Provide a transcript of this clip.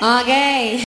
OK。